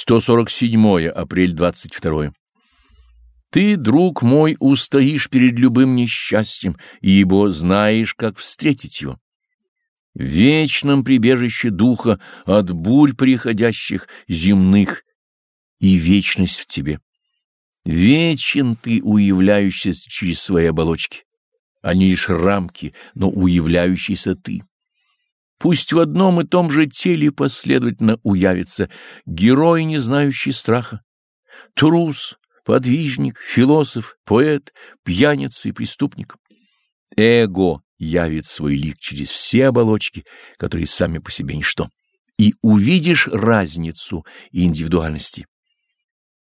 147 апрель 22. Ты, друг мой, устоишь перед любым несчастьем, ибо знаешь, как встретить его. В вечном прибежище духа от бурь приходящих земных и вечность в тебе. Вечен ты, уявляющийся через свои оболочки, а не лишь рамки, но уявляющийся ты. Пусть в одном и том же теле последовательно уявится герой, не знающий страха, трус, подвижник, философ, поэт, пьяница и преступник. Эго явит свой лик через все оболочки, которые сами по себе ничто, и увидишь разницу и индивидуальности.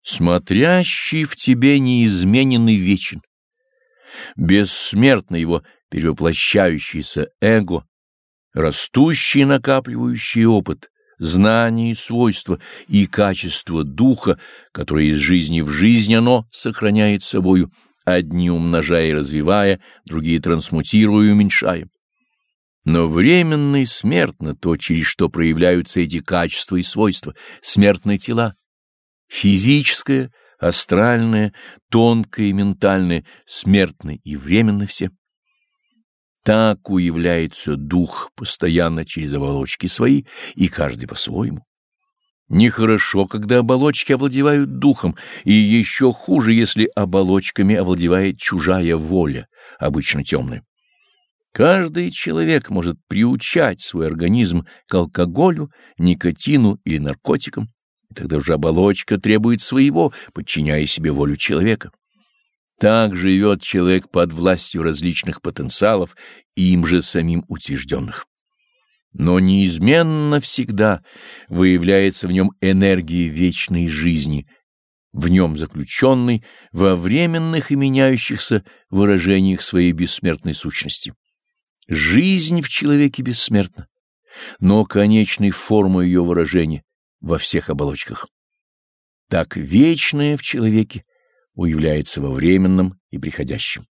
Смотрящий в тебе неизмененный вечен. Бессмертно его перевоплощающееся эго растущий накапливающий опыт, знания и свойства и качество духа, которое из жизни в жизнь оно сохраняет собою, одни умножая и развивая, другие трансмутируя и уменьшая. Но временно и смертно то, через что проявляются эти качества и свойства, смертные тела, физическое, астральное, тонкое и ментальное, смертны и временно все. Так уявляется дух постоянно через оболочки свои, и каждый по-своему. Нехорошо, когда оболочки овладевают духом, и еще хуже, если оболочками овладевает чужая воля, обычно темная. Каждый человек может приучать свой организм к алкоголю, никотину или наркотикам, и тогда уже оболочка требует своего, подчиняя себе волю человека. Так живет человек под властью различных потенциалов, им же самим утвержденных. Но неизменно всегда выявляется в нем энергия вечной жизни, в нем заключенной во временных и меняющихся выражениях своей бессмертной сущности. Жизнь в человеке бессмертна, но конечной формой ее выражения во всех оболочках. Так вечное в человеке уявляется во временном и приходящем.